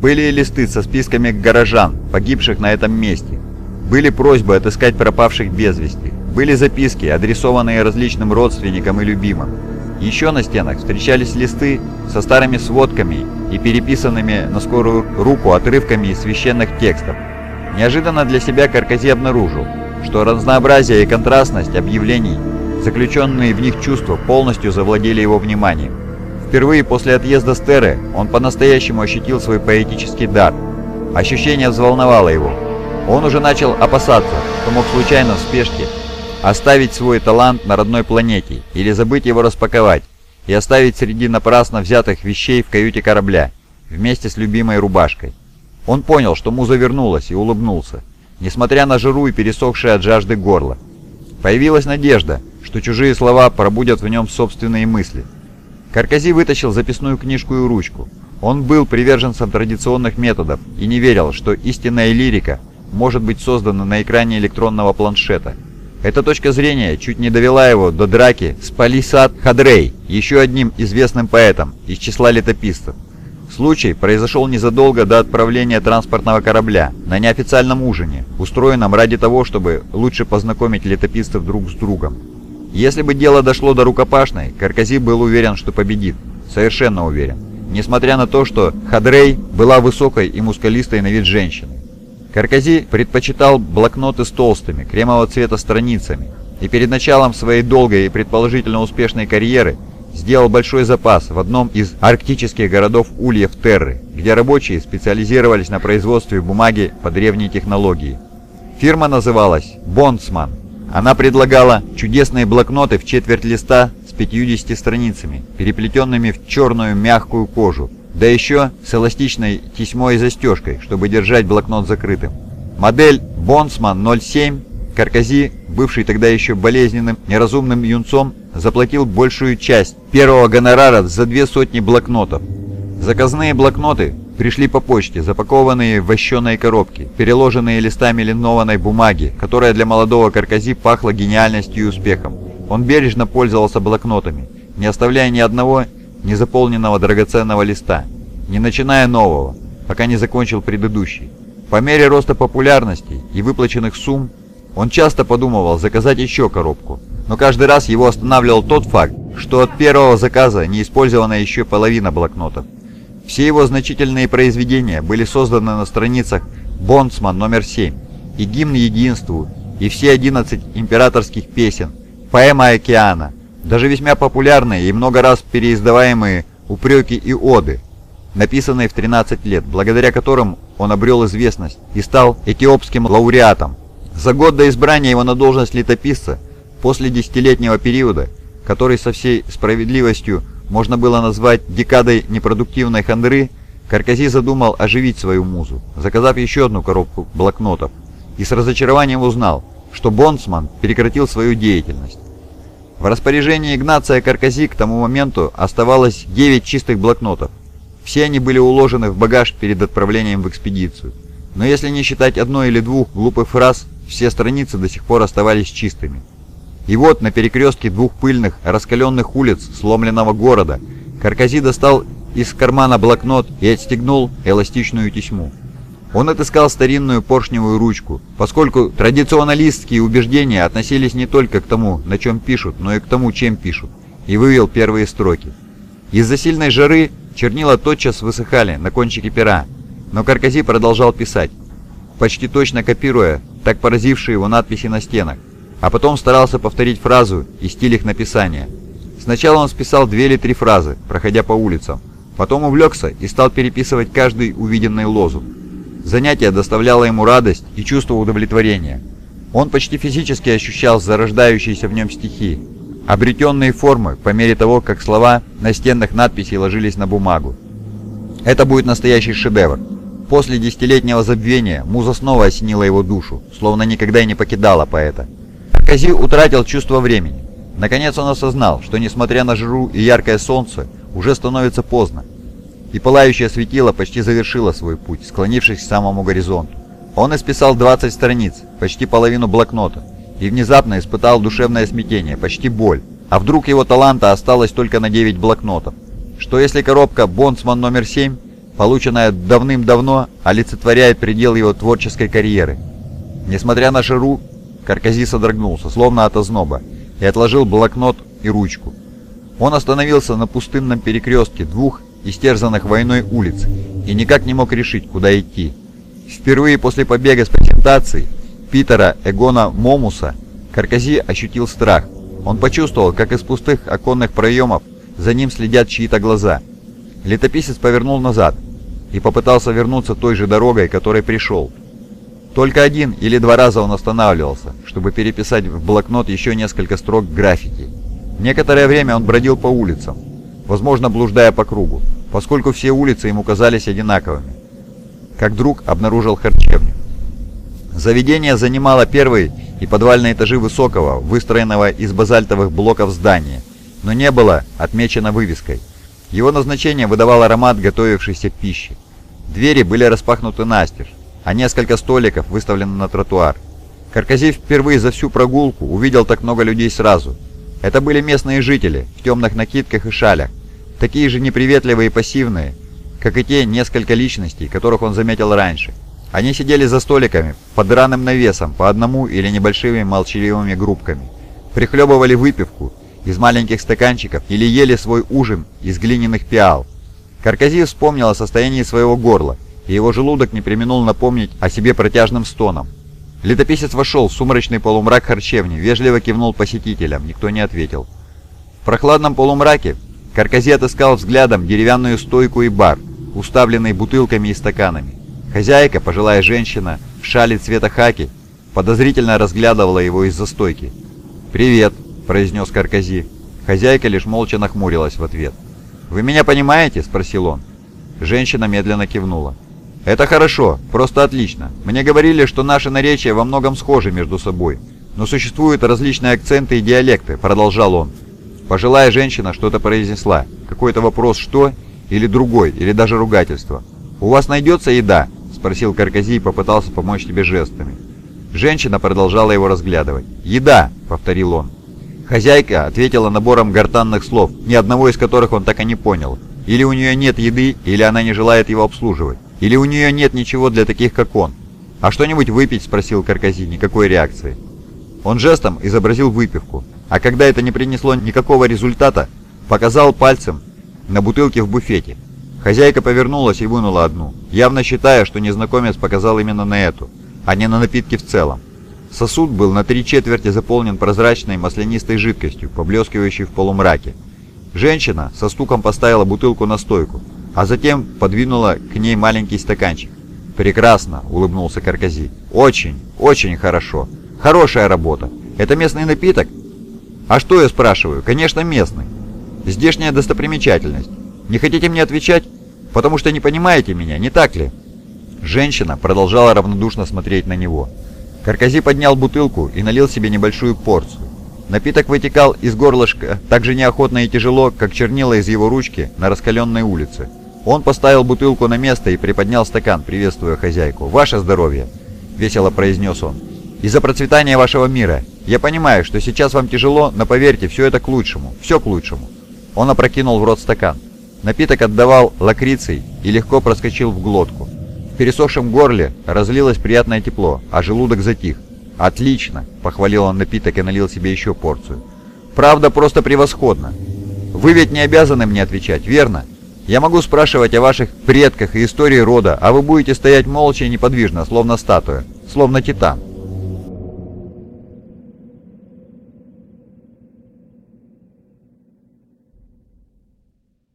Были и листы со списками горожан, погибших на этом месте. Были просьбы отыскать пропавших без вести. Были записки, адресованные различным родственникам и любимым. Еще на стенах встречались листы со старыми сводками и переписанными на скорую руку отрывками из священных текстов. Неожиданно для себя Каркази обнаружил, что разнообразие и контрастность объявлений, заключенные в них чувства, полностью завладели его вниманием. Впервые после отъезда с Терры он по-настоящему ощутил свой поэтический дар. Ощущение взволновало его. Он уже начал опасаться, что мог случайно в спешке оставить свой талант на родной планете или забыть его распаковать и оставить среди напрасно взятых вещей в каюте корабля вместе с любимой рубашкой. Он понял, что муза вернулась и улыбнулся, несмотря на жиру и пересохшее от жажды горло. Появилась надежда, что чужие слова пробудят в нем собственные мысли. Каркази вытащил записную книжку и ручку. Он был приверженцем традиционных методов и не верил, что истинная лирика может быть создана на экране электронного планшета. Эта точка зрения чуть не довела его до драки с Палисад Хадрей, еще одним известным поэтом из числа летописцев. Случай произошел незадолго до отправления транспортного корабля на неофициальном ужине, устроенном ради того, чтобы лучше познакомить летописцев друг с другом. Если бы дело дошло до рукопашной, Каркази был уверен, что победит. Совершенно уверен. Несмотря на то, что Хадрей была высокой и мускулистой на вид женщиной. Каркази предпочитал блокноты с толстыми, кремового цвета страницами, и перед началом своей долгой и предположительно успешной карьеры сделал большой запас в одном из арктических городов Ульев Терры, где рабочие специализировались на производстве бумаги по древней технологии. Фирма называлась «Бонсман». Она предлагала чудесные блокноты в четверть листа с 50 страницами, переплетенными в черную мягкую кожу, да еще с эластичной тесьмой и застежкой, чтобы держать блокнот закрытым. Модель «Бонсман 07» Каркази, бывший тогда еще болезненным, неразумным юнцом, заплатил большую часть первого гонорара за две сотни блокнотов. Заказные блокноты пришли по почте, запакованные в вощеные коробки, переложенные листами линованной бумаги, которая для молодого Каркази пахла гениальностью и успехом. Он бережно пользовался блокнотами, не оставляя ни одного незаполненного драгоценного листа, не начиная нового, пока не закончил предыдущий. По мере роста популярности и выплаченных сумм, он часто подумывал заказать еще коробку, но каждый раз его останавливал тот факт, что от первого заказа не использована еще половина блокнотов. Все его значительные произведения были созданы на страницах «Бонсман номер 7» и «Гимн единству», и все 11 императорских песен, поэма океана, даже весьма популярные и много раз переиздаваемые упреки и оды, написанные в 13 лет, благодаря которым он обрел известность и стал этиопским лауреатом. За год до избрания его на должность летописца, после десятилетнего периода, который со всей справедливостью можно было назвать декадой непродуктивной хандры, Каркази задумал оживить свою музу, заказав еще одну коробку блокнотов, и с разочарованием узнал, что Бонсман прекратил свою деятельность. В распоряжении Игнация Каркази к тому моменту оставалось 9 чистых блокнотов. Все они были уложены в багаж перед отправлением в экспедицию. Но если не считать одной или двух глупых фраз, все страницы до сих пор оставались чистыми. И вот на перекрестке двух пыльных, раскаленных улиц сломленного города Каркази достал из кармана блокнот и отстегнул эластичную тесьму. Он отыскал старинную поршневую ручку, поскольку традиционалистские убеждения относились не только к тому, на чем пишут, но и к тому, чем пишут, и вывел первые строки. Из-за сильной жары чернила тотчас высыхали на кончике пера, но Каркази продолжал писать, почти точно копируя так поразившие его надписи на стенах, а потом старался повторить фразу и стиль их написания. Сначала он списал две или три фразы, проходя по улицам, потом увлекся и стал переписывать каждый увиденный лозунг. Занятие доставляло ему радость и чувство удовлетворения. Он почти физически ощущал зарождающиеся в нем стихи, обретенные формы по мере того, как слова настенных надписей ложились на бумагу. Это будет настоящий шедевр. После десятилетнего забвения муза снова осенила его душу, словно никогда и не покидала поэта. Кази утратил чувство времени. Наконец он осознал, что несмотря на жиру и яркое солнце, уже становится поздно, и пылающее светило почти завершило свой путь, склонившись к самому горизонту. Он исписал 20 страниц, почти половину блокнота, и внезапно испытал душевное смятение, почти боль. А вдруг его таланта осталось только на 9 блокнотов? Что если коробка «Бонсман номер 7» полученная давным-давно, олицетворяет предел его творческой карьеры. Несмотря на жару, Каркази содрогнулся, словно от озноба, и отложил блокнот и ручку. Он остановился на пустынном перекрестке двух истерзанных войной улиц и никак не мог решить, куда идти. Впервые после побега с презентацией Питера Эгона Момуса Каркази ощутил страх. Он почувствовал, как из пустых оконных проемов за ним следят чьи-то глаза. Летописец повернул назад и попытался вернуться той же дорогой, которой пришел. Только один или два раза он останавливался, чтобы переписать в блокнот еще несколько строк граффити. Некоторое время он бродил по улицам, возможно, блуждая по кругу, поскольку все улицы ему казались одинаковыми. Как друг обнаружил харчевню. Заведение занимало первый и подвальные этажи высокого, выстроенного из базальтовых блоков здания, но не было отмечено вывеской. Его назначение выдавал аромат готовившейся пищи. Двери были распахнуты настежь, а несколько столиков выставлены на тротуар. Каркази впервые за всю прогулку увидел так много людей сразу. Это были местные жители в темных накидках и шалях, такие же неприветливые и пассивные, как и те несколько личностей, которых он заметил раньше. Они сидели за столиками под драным навесом по одному или небольшими молчаливыми группками, прихлебывали выпивку из маленьких стаканчиков или ели свой ужин из глиняных пиал. Каркази вспомнил о состоянии своего горла, и его желудок не применул напомнить о себе протяжным стоном. Летописец вошел в сумрачный полумрак харчевни, вежливо кивнул посетителям, никто не ответил. В прохладном полумраке Каркази отыскал взглядом деревянную стойку и бар, уставленный бутылками и стаканами. Хозяйка, пожилая женщина, в шале цвета хаки, подозрительно разглядывала его из-за стойки. «Привет», — произнес Каркази. Хозяйка лишь молча нахмурилась в ответ. «Вы меня понимаете?» — спросил он. Женщина медленно кивнула. «Это хорошо, просто отлично. Мне говорили, что наши наречия во многом схожи между собой. Но существуют различные акценты и диалекты», — продолжал он. Пожилая женщина что-то произнесла. Какой-то вопрос «что?» или другой, или даже ругательство. «У вас найдется еда?» спросил Каркази и попытался помочь тебе жестами. Женщина продолжала его разглядывать. «Еда!» — повторил он. Хозяйка ответила набором гортанных слов, ни одного из которых он так и не понял. Или у нее нет еды, или она не желает его обслуживать. Или у нее нет ничего для таких, как он. «А что-нибудь выпить?» — спросил Каркази, никакой реакции. Он жестом изобразил выпивку, а когда это не принесло никакого результата, показал пальцем на бутылке в буфете. Хозяйка повернулась и вынула одну, явно считая, что незнакомец показал именно на эту, а не на напитки в целом. Сосуд был на три четверти заполнен прозрачной маслянистой жидкостью, поблескивающей в полумраке. Женщина со стуком поставила бутылку на стойку, а затем подвинула к ней маленький стаканчик. «Прекрасно!» — улыбнулся Каркази. «Очень, очень хорошо. Хорошая работа. Это местный напиток?» «А что я спрашиваю? Конечно, местный. Здешняя достопримечательность. Не хотите мне отвечать? Потому что не понимаете меня, не так ли?» Женщина продолжала равнодушно смотреть на него. Каркази поднял бутылку и налил себе небольшую порцию. Напиток вытекал из горлышка так же неохотно и тяжело, как чернила из его ручки на раскаленной улице. Он поставил бутылку на место и приподнял стакан, приветствуя хозяйку. «Ваше здоровье!» — весело произнес он. «И за процветание вашего мира. Я понимаю, что сейчас вам тяжело, но поверьте, все это к лучшему. Все к лучшему». Он опрокинул в рот стакан. Напиток отдавал лакрицей и легко проскочил в глотку. В пересохшем горле разлилось приятное тепло, а желудок затих. «Отлично!» – похвалил он напиток и налил себе еще порцию. «Правда, просто превосходно. Вы ведь не обязаны мне отвечать, верно? Я могу спрашивать о ваших предках и истории рода, а вы будете стоять молча и неподвижно, словно статуя, словно титан.